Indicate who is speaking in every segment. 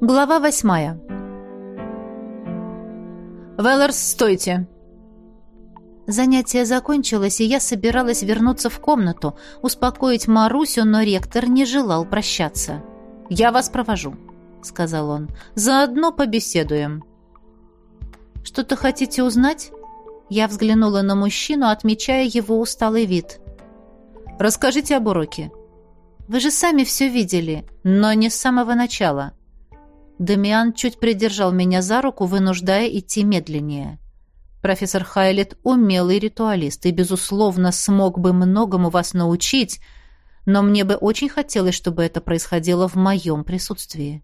Speaker 1: Глава восьмая. «Велларс, стойте!» Занятие закончилось, и я собиралась вернуться в комнату, успокоить Марусю, но ректор не желал прощаться. «Я вас провожу», — сказал он. «Заодно побеседуем». «Что-то хотите узнать?» Я взглянула на мужчину, отмечая его усталый вид. «Расскажите об уроке». «Вы же сами все видели, но не с самого начала». Дамиан чуть придержал меня за руку, вынуждая идти медленнее. Профессор Хайлет — умелый ритуалист и, безусловно, смог бы многому вас научить, но мне бы очень хотелось, чтобы это происходило в моем присутствии.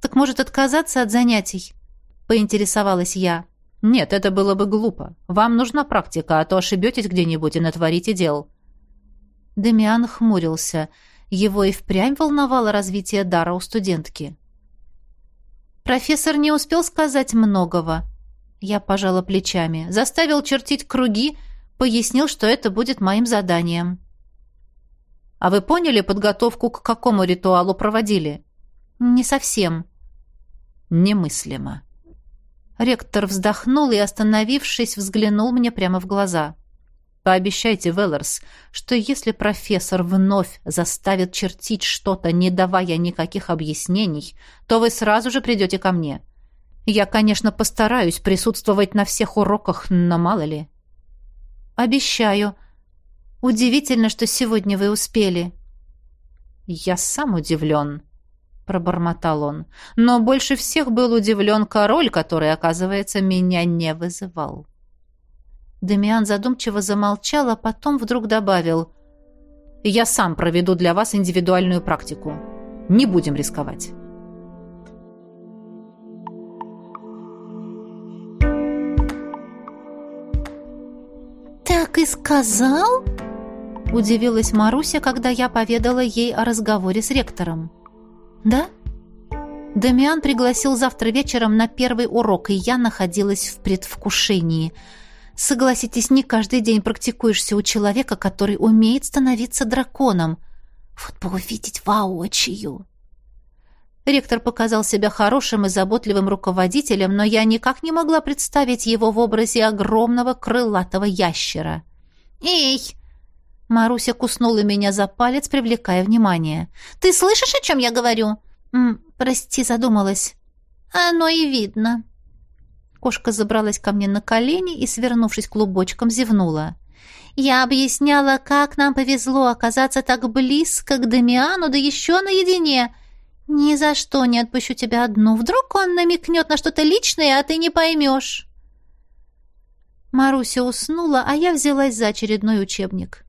Speaker 1: «Так, может, отказаться от занятий?» — поинтересовалась я. «Нет, это было бы глупо. Вам нужна практика, а то ошибетесь где-нибудь и натворите дел». Демиан хмурился. Его и впрямь волновало развитие дара у студентки. Профессор не успел сказать многого. Я пожала плечами. Заставил чертить круги, пояснил, что это будет моим заданием. «А вы поняли подготовку к какому ритуалу проводили?» «Не совсем». «Немыслимо». Ректор вздохнул и, остановившись, взглянул мне прямо в глаза. Пообещайте, Веллерс, что если профессор вновь заставит чертить что-то, не давая никаких объяснений, то вы сразу же придете ко мне. Я, конечно, постараюсь присутствовать на всех уроках, но мало ли. Обещаю. Удивительно, что сегодня вы успели. Я сам удивлен, пробормотал он. Но больше всех был удивлен король, который, оказывается, меня не вызывал. Демиан задумчиво замолчал, а потом вдруг добавил «Я сам проведу для вас индивидуальную практику. Не будем рисковать».
Speaker 2: «Так и сказал?» Удивилась Маруся, когда я поведала ей о разговоре с ректором. «Да?» Дамиан пригласил завтра вечером на первый урок, и я находилась в предвкушении – Согласитесь, не каждый день практикуешься у человека, который умеет становиться драконом. Вот бы увидеть воочию. Ректор показал себя хорошим и заботливым руководителем, но я никак не могла представить его в образе огромного крылатого ящера. «Эй!» Маруся куснула меня за палец, привлекая внимание. «Ты слышишь, о чем я говорю?» М «Прости, задумалась». «Оно и видно». Кошка забралась ко мне на колени и, свернувшись клубочком, зевнула. «Я объясняла, как нам повезло оказаться так близко к Дамиану, да еще наедине. Ни за что не отпущу тебя одну. Вдруг он намекнет на что-то личное, а ты не поймешь». Маруся уснула, а я взялась за очередной учебник.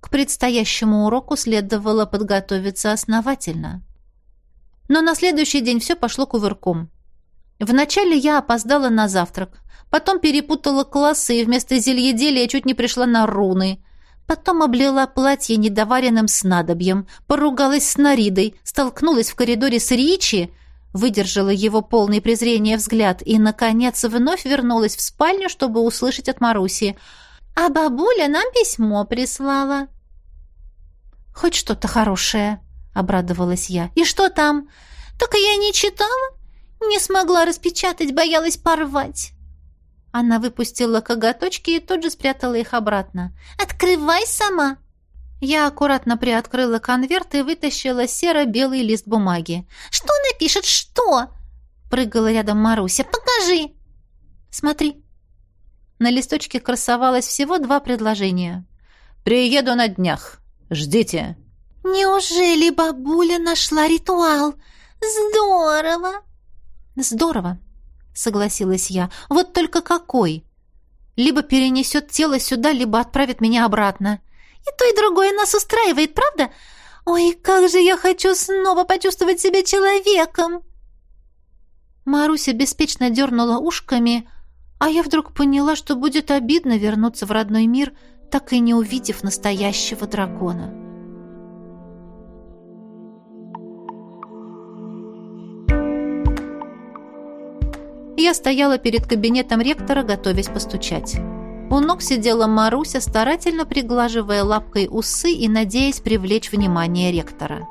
Speaker 2: К предстоящему уроку следовало подготовиться основательно. Но на следующий день все пошло кувырком. Вначале я опоздала на завтрак, потом перепутала классы и вместо зельеделия чуть не пришла на руны. Потом облила платье недоваренным снадобьем, поругалась с Наридой, столкнулась в коридоре с Ричи, выдержала его полный презрения взгляд и, наконец, вновь вернулась в спальню, чтобы услышать от Маруси. «А бабуля нам письмо прислала». «Хоть что-то хорошее», — обрадовалась я. «И что там?» «Так я не читала. Не смогла распечатать, боялась порвать. Она выпустила коготочки и тут же спрятала их обратно. «Открывай сама!» Я аккуратно приоткрыла конверт и вытащила серо-белый лист бумаги. «Что напишет? Что?» Прыгала рядом Маруся. «Покажи!» «Смотри». На листочке красовалось всего два предложения.
Speaker 1: «Приеду на днях. Ждите».
Speaker 2: «Неужели бабуля нашла ритуал? Здорово!» «Здорово», — согласилась я. «Вот только какой? Либо перенесет тело сюда, либо отправит меня обратно. И то, и другое нас устраивает, правда? Ой, как же я хочу снова почувствовать себя человеком!» Маруся беспечно дернула ушками, а я вдруг поняла, что будет обидно вернуться в родной мир, так и не увидев настоящего дракона. Я стояла перед кабинетом ректора, готовясь постучать. У ног сидела Маруся, старательно приглаживая лапкой усы и надеясь привлечь внимание ректора.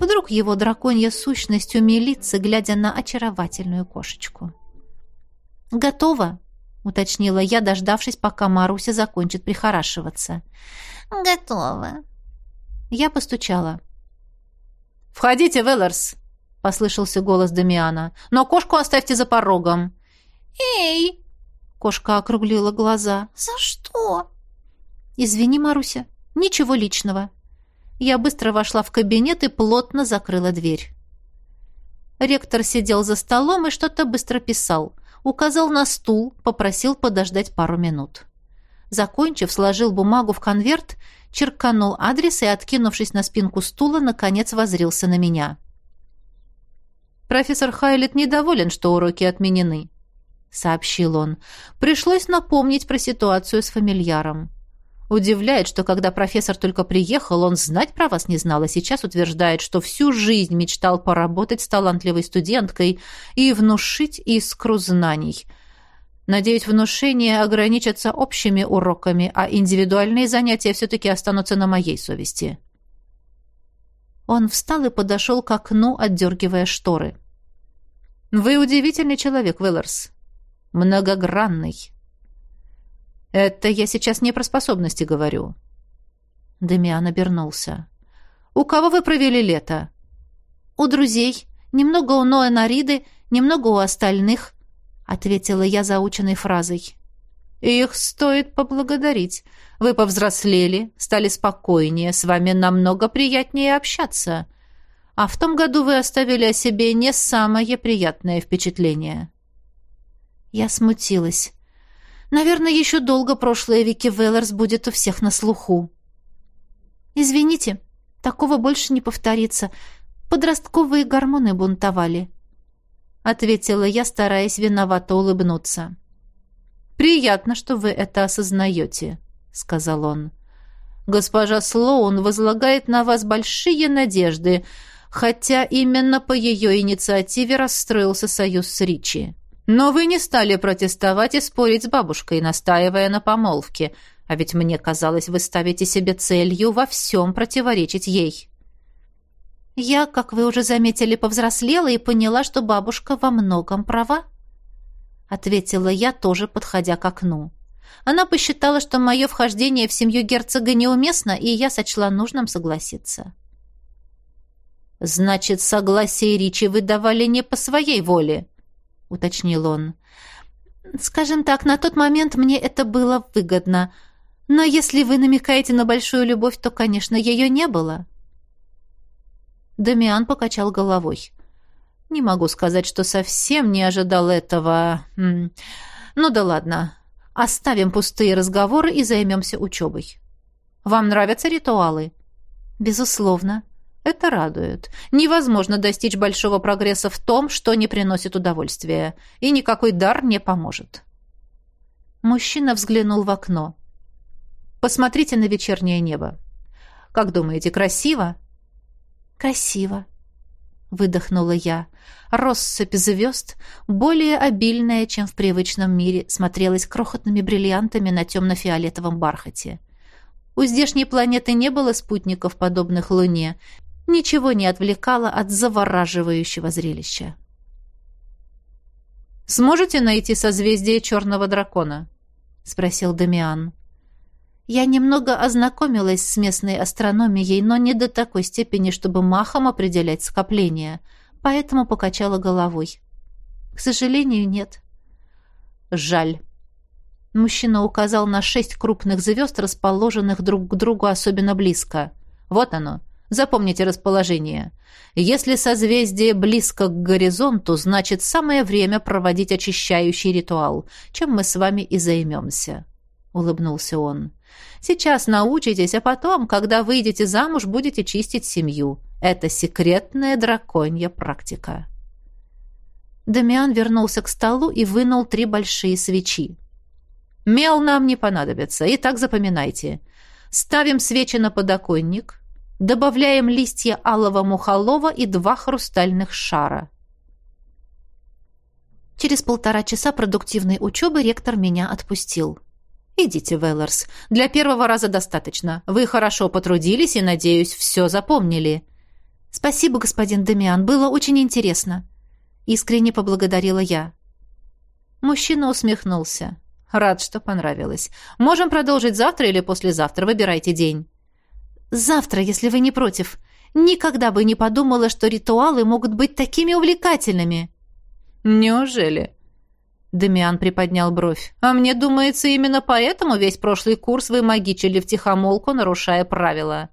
Speaker 2: Вдруг его драконья сущность умилится, глядя на очаровательную кошечку. «Готово», — уточнила я, дождавшись, пока Маруся закончит прихорашиваться.
Speaker 1: «Готово».
Speaker 2: Я постучала.
Speaker 3: «Входите, Веллерс!» — послышался голос Дамиана. «Но кошку оставьте за порогом».
Speaker 1: «Эй!»
Speaker 2: — кошка округлила глаза.
Speaker 1: «За что?»
Speaker 2: «Извини, Маруся, ничего личного». Я быстро вошла в кабинет и плотно закрыла дверь. Ректор сидел за столом и что-то быстро писал. Указал на стул, попросил подождать пару минут. Закончив, сложил бумагу в конверт, черканул адрес и, откинувшись на спинку стула, наконец возрился на меня.
Speaker 3: «Профессор Хайлет недоволен, что уроки отменены», — сообщил он. «Пришлось напомнить про ситуацию с фамильяром. Удивляет, что когда профессор только приехал, он знать про вас не знал, а сейчас утверждает, что всю жизнь мечтал поработать с талантливой студенткой и внушить искру знаний. Надеюсь, внушения ограничатся общими уроками, а индивидуальные занятия все-таки останутся на моей совести.
Speaker 2: Он встал и подошел к окну, отдергивая шторы.
Speaker 3: «Вы удивительный человек, Веллерс. Многогранный». Это я сейчас не про способности говорю.
Speaker 2: Демиан обернулся.
Speaker 3: У кого вы провели лето?
Speaker 2: У друзей. Немного у Ноэ Нариды, немного у остальных, ответила я заученной фразой.
Speaker 3: Их стоит поблагодарить. Вы повзрослели, стали спокойнее, с вами намного приятнее общаться. А в том году вы оставили о себе не самое приятное впечатление.
Speaker 2: Я смутилась. Наверное, еще долго прошлое Вики Веллерс будет у всех на слуху. Извините, такого больше не повторится. Подростковые гормоны бунтовали. Ответила я, стараясь виновато улыбнуться.
Speaker 3: «Приятно, что вы это осознаете», — сказал он. «Госпожа Слоун возлагает на вас большие надежды, хотя именно по ее инициативе расстроился союз с Ричи. Но вы не стали протестовать и спорить с бабушкой, настаивая на помолвке, а ведь мне казалось, вы ставите себе целью во всем противоречить ей.
Speaker 2: Я, как вы уже заметили, повзрослела и поняла, что бабушка во многом права. Ответила я, тоже подходя к окну. Она посчитала, что мое вхождение в семью герцога неуместно, и я сочла нужным согласиться.
Speaker 3: «Значит, согласие Ричи вы давали не по своей воле?» — уточнил он.
Speaker 2: «Скажем так, на тот момент мне это было выгодно. Но если вы намекаете на большую любовь, то, конечно, ее не было».
Speaker 3: Дамиан покачал головой. «Не могу сказать, что совсем не ожидал этого. Ну да ладно. Оставим пустые разговоры и займемся учебой. Вам нравятся ритуалы?»
Speaker 2: «Безусловно»,
Speaker 3: это радует. Невозможно достичь большого прогресса в том, что не приносит удовольствия, и никакой дар не поможет.
Speaker 2: Мужчина взглянул в окно.
Speaker 3: Посмотрите на вечернее небо. Как думаете, красиво?
Speaker 2: Красиво, выдохнула я. Россыпь звезд, более обильная, чем в привычном мире, смотрелась крохотными бриллиантами на темно-фиолетовом бархате. У здешней планеты не было спутников, подобных Луне, ничего не отвлекало от завораживающего зрелища.
Speaker 3: «Сможете найти созвездие черного дракона?» — спросил Дамиан.
Speaker 2: Я немного ознакомилась с местной астрономией, но не до такой степени, чтобы махом определять скопление, поэтому покачала головой. К сожалению, нет.
Speaker 3: Жаль.
Speaker 2: Мужчина указал на шесть крупных звезд, расположенных друг к другу особенно близко.
Speaker 3: Вот оно. Запомните расположение. Если созвездие близко к горизонту, значит самое время проводить очищающий ритуал, чем мы с вами и займемся», — улыбнулся он. «Сейчас научитесь, а потом, когда выйдете замуж, будете чистить семью. Это секретная драконья практика».
Speaker 2: Дамиан вернулся к столу и вынул три большие свечи.
Speaker 3: «Мел нам не понадобится, и так запоминайте. Ставим свечи на подоконник, Добавляем листья алого мухолова и два хрустальных шара.
Speaker 2: Через полтора часа продуктивной учебы ректор меня отпустил.
Speaker 3: «Идите, Веллерс. Для первого раза достаточно. Вы хорошо потрудились и, надеюсь, все запомнили».
Speaker 2: «Спасибо, господин Демиан, было очень интересно», — искренне поблагодарила я.
Speaker 3: Мужчина усмехнулся. «Рад, что понравилось. Можем продолжить завтра или послезавтра, выбирайте день».
Speaker 2: «Завтра, если вы не против. Никогда бы не подумала, что ритуалы могут быть такими увлекательными».
Speaker 3: «Неужели?» Дамиан приподнял бровь. «А мне думается, именно поэтому весь прошлый курс вы магичили втихомолку, нарушая правила».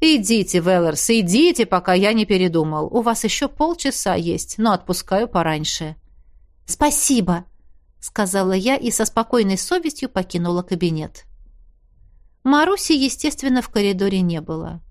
Speaker 3: «Идите, Веллерс, идите, пока я не передумал. У вас еще полчаса есть, но отпускаю пораньше».
Speaker 2: «Спасибо», — сказала я и со спокойной совестью покинула кабинет. Маруси, естественно, в коридоре не было.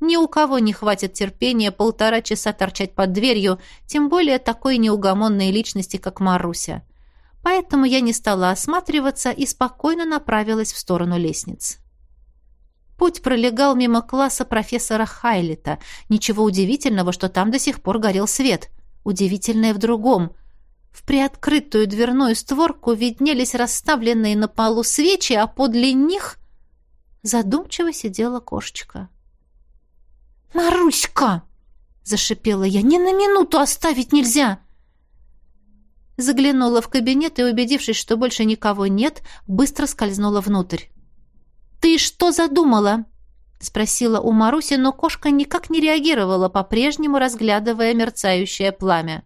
Speaker 2: Ни у кого не хватит терпения полтора часа торчать под дверью, тем более такой неугомонной личности, как Маруся. Поэтому я не стала осматриваться и спокойно направилась в сторону лестниц. Путь пролегал мимо класса профессора Хайлита. Ничего удивительного, что там до сих пор горел свет. Удивительное в другом. В приоткрытую дверную створку виднелись расставленные на полу свечи, а подле них задумчиво сидела кошечка. «Маруська!» — зашипела я. «Ни на минуту оставить нельзя!» Заглянула в кабинет и, убедившись, что больше никого нет, быстро скользнула внутрь. «Ты что задумала?» — спросила у Маруси, но кошка никак не реагировала, по-прежнему разглядывая мерцающее пламя.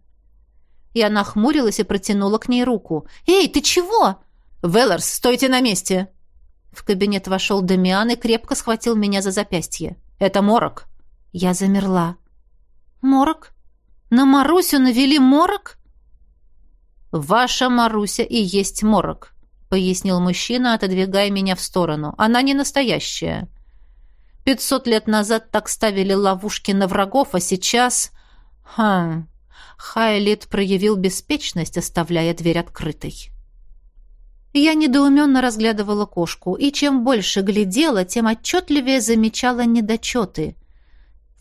Speaker 2: Я нахмурилась и протянула к ней руку. «Эй, ты чего?»
Speaker 3: «Велларс, стойте на месте!»
Speaker 2: В кабинет вошел Дамиан и крепко схватил меня за запястье.
Speaker 3: «Это морок!»
Speaker 2: Я замерла. «Морок? На Марусю навели морок?»
Speaker 3: «Ваша Маруся и есть морок», — пояснил мужчина, отодвигая меня в сторону. «Она не настоящая. Пятьсот лет назад так ставили ловушки на врагов, а сейчас...» «Хм...» Хайлит проявил беспечность, оставляя дверь открытой.
Speaker 2: Я недоуменно разглядывала кошку, и чем больше глядела, тем отчетливее замечала недочеты.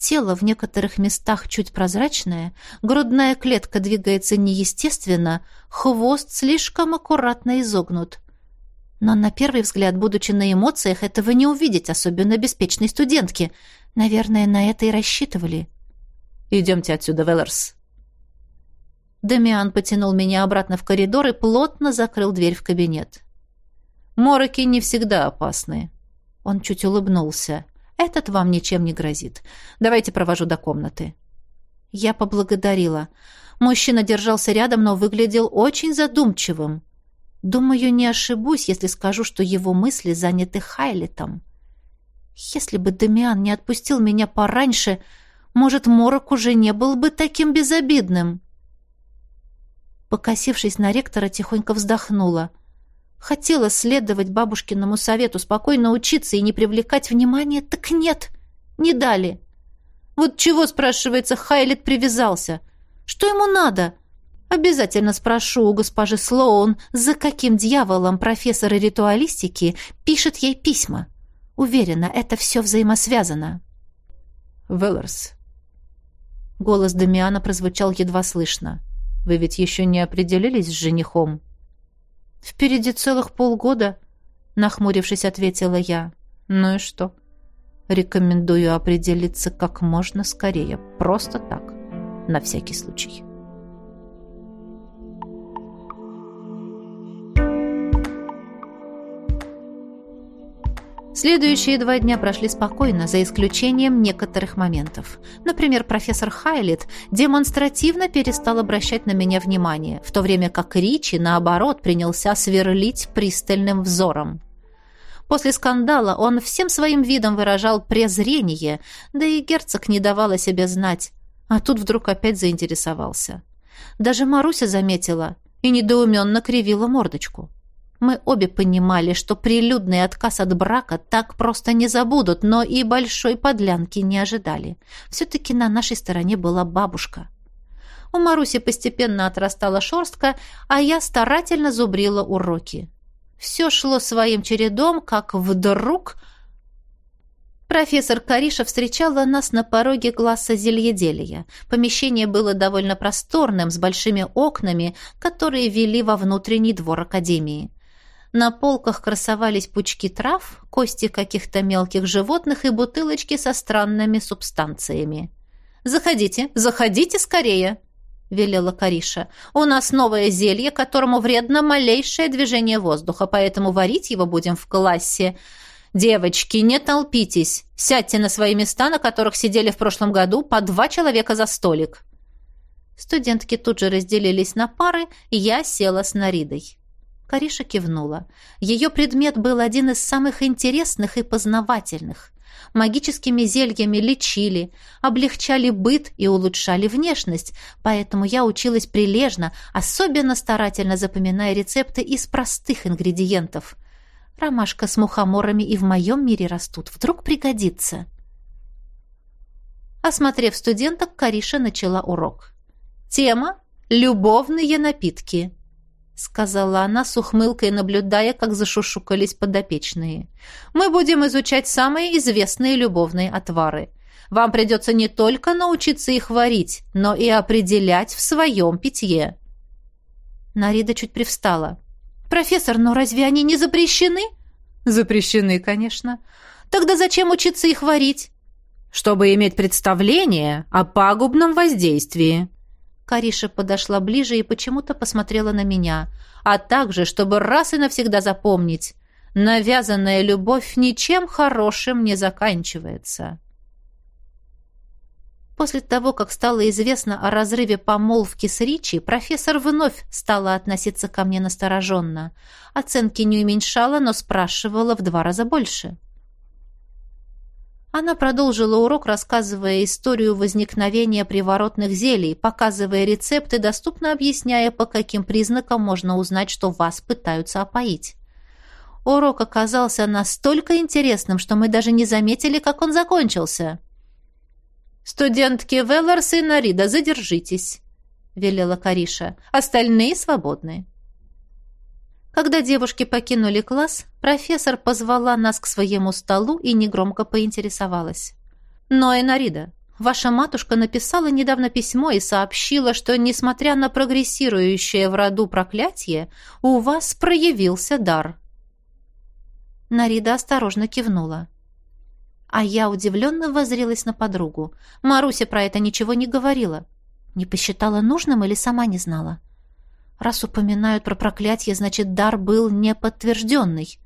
Speaker 2: Тело в некоторых местах чуть прозрачное, грудная клетка двигается неестественно, хвост слишком аккуратно изогнут. Но на первый взгляд, будучи на эмоциях, этого не увидеть, особенно беспечной студентке. Наверное, на это и рассчитывали.
Speaker 3: «Идемте отсюда, Веллерс».
Speaker 2: Дамиан потянул меня обратно в коридор и плотно закрыл дверь в кабинет.
Speaker 3: «Мороки не всегда опасны».
Speaker 2: Он чуть улыбнулся. Этот вам ничем не грозит. Давайте провожу до комнаты». Я поблагодарила. Мужчина держался рядом, но выглядел очень задумчивым. Думаю, не ошибусь, если скажу, что его мысли заняты Хайлетом. Если бы Дамиан не отпустил меня пораньше, может, Морок уже не был бы таким безобидным. Покосившись на ректора, тихонько вздохнула — Хотела следовать бабушкиному совету, спокойно учиться и не привлекать внимания, так нет, не дали. Вот чего, спрашивается, Хайлет привязался? Что ему надо? Обязательно спрошу у госпожи Слоун, за каким дьяволом профессор ритуалистики пишет ей письма. Уверена, это все взаимосвязано.
Speaker 3: Веллерс. Голос Дамиана прозвучал едва слышно. Вы ведь еще не определились с женихом?
Speaker 2: — «Впереди целых полгода», — нахмурившись, ответила я.
Speaker 3: «Ну и что?» «Рекомендую определиться как можно скорее. Просто так. На всякий случай».
Speaker 2: Следующие два дня прошли спокойно, за исключением некоторых моментов. Например, профессор Хайлит демонстративно перестал обращать на меня внимание, в то время как Ричи, наоборот, принялся сверлить пристальным взором. После скандала он всем своим видом выражал презрение, да и герцог не давал о себе знать, а тут вдруг опять заинтересовался. Даже Маруся заметила и недоуменно кривила мордочку. Мы обе понимали, что прилюдный отказ от брака так просто не забудут, но и большой подлянки не ожидали. Все-таки на нашей стороне была бабушка. У Маруси постепенно отрастала шерстка, а я старательно зубрила уроки. Все шло своим чередом, как вдруг... Профессор Кариша встречала нас на пороге класса зельеделия. Помещение было довольно просторным, с большими окнами, которые вели во внутренний двор академии. На полках красовались пучки трав, кости каких-то мелких животных и бутылочки со странными субстанциями.
Speaker 1: «Заходите, заходите скорее!» — велела Кариша. «У нас новое зелье, которому вредно малейшее движение воздуха, поэтому варить его будем в классе. Девочки, не толпитесь. Сядьте на свои места, на которых сидели в прошлом году, по два человека за столик». Студентки тут же разделились на пары, и я села с Наридой. Кариша кивнула. Ее предмет был один из самых интересных и познавательных. Магическими зельями лечили, облегчали быт и улучшали внешность, поэтому я училась прилежно, особенно старательно запоминая рецепты из простых ингредиентов. Ромашка с мухоморами и в моем мире растут, вдруг пригодится. Осмотрев студенток, Кариша начала урок. Тема «Любовные напитки». — сказала она с ухмылкой, наблюдая, как зашушукались подопечные. «Мы будем изучать самые известные любовные отвары. Вам придется не только научиться их варить, но и определять в своем питье». Нарида чуть привстала. «Профессор, но разве они не запрещены?» «Запрещены, конечно. Тогда зачем учиться их варить?» «Чтобы иметь представление о пагубном воздействии», Кариша подошла ближе и почему-то посмотрела на меня, а также, чтобы раз и навсегда запомнить, навязанная любовь ничем хорошим не заканчивается. После того, как стало известно о разрыве помолвки с Ричи, профессор вновь стала относиться ко мне настороженно. Оценки не уменьшала, но спрашивала в два раза больше. — она продолжила урок, рассказывая историю возникновения приворотных зелий, показывая рецепты, доступно объясняя, по каким признакам можно узнать, что вас пытаются опоить. Урок оказался настолько интересным, что мы даже не заметили, как он закончился. «Студентки Велларс и Нарида, задержитесь», — велела Кариша. «Остальные свободны». Когда девушки покинули класс, профессор позвала нас к своему столу и негромко поинтересовалась. «Но, Энарида, ваша матушка написала недавно письмо и сообщила, что, несмотря на прогрессирующее в роду проклятие, у вас проявился дар». Нарида осторожно кивнула. А я удивленно воззрелась на подругу. Маруся про это ничего не говорила. Не посчитала нужным или сама не знала? — Раз упоминают про проклятие, значит, дар был неподтвержденный.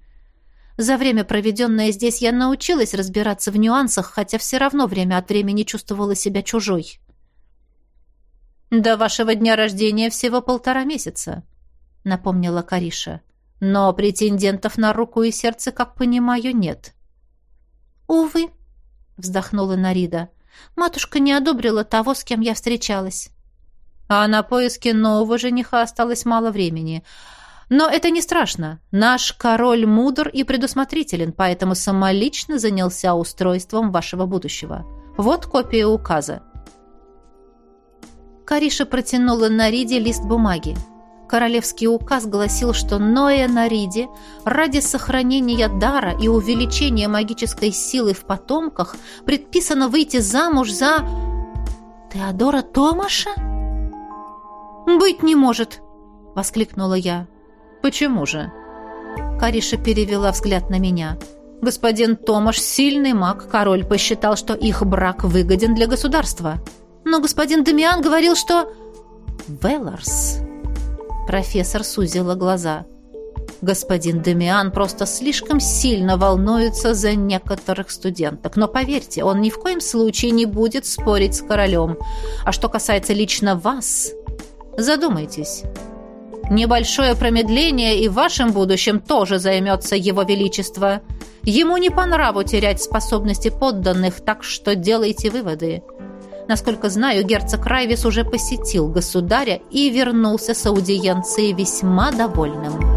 Speaker 1: За время, проведенное здесь, я научилась разбираться в нюансах, хотя все равно время от времени чувствовала себя чужой. «До вашего дня рождения всего полтора месяца», — напомнила Кариша. «Но претендентов на руку и сердце, как понимаю, нет». «Увы», — вздохнула Нарида. «Матушка не одобрила того, с кем я встречалась. А на поиски нового жениха осталось мало времени. Но это не страшно. Наш король мудр и предусмотрителен, поэтому самолично занялся устройством вашего будущего. Вот копия указа. Кариша протянула Нариде лист бумаги. Королевский указ гласил, что Ноя Нариде ради сохранения дара и увеличения магической силы в потомках предписано выйти замуж за... Теодора Томаша? «Быть не может!» — воскликнула я. «Почему же?» Кариша перевела взгляд на меня. «Господин Томаш — сильный маг. Король посчитал, что их брак выгоден для государства. Но господин Дамиан говорил, что...» «Велларс...» Профессор сузила глаза. Господин Демиан просто слишком сильно волнуется за некоторых студенток. Но поверьте, он ни в коем случае не будет спорить с королем. А что касается лично вас, Задумайтесь. Небольшое промедление и вашим будущим тоже займется его величество. Ему не по нраву терять способности подданных, так что делайте выводы. Насколько знаю, герцог Райвис уже посетил государя и вернулся с аудиенцией весьма довольным.